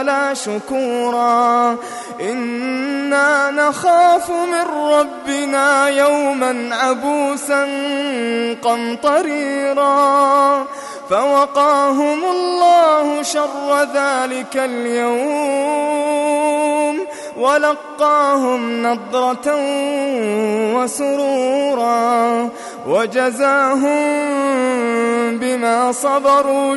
ولا شكورا. إنا نخاف من ربنا يوما عبوسا قمطريرا. فوقاهم الله شر ذلك اليوم. ولقاهم نضرة وسرورا. وجزاهم بما صبروا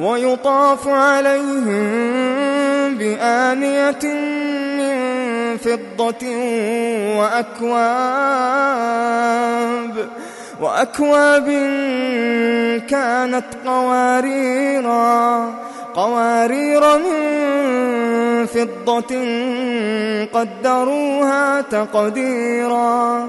ويطاف عليهم بآنية من فضة وأكواب. وأكواب كانت قواريرا قوارير من فضة قدروها تقديرا.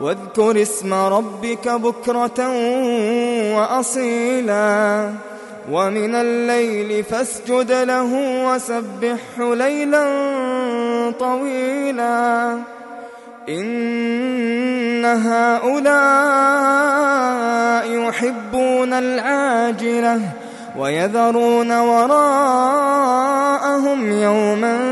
واذكر اسم ربك بكرة وأصيلا ومن الليل فاسجد له وسبحه ليلا طويلا إن هؤلاء يحبون العاجلة ويذرون وراءهم يوما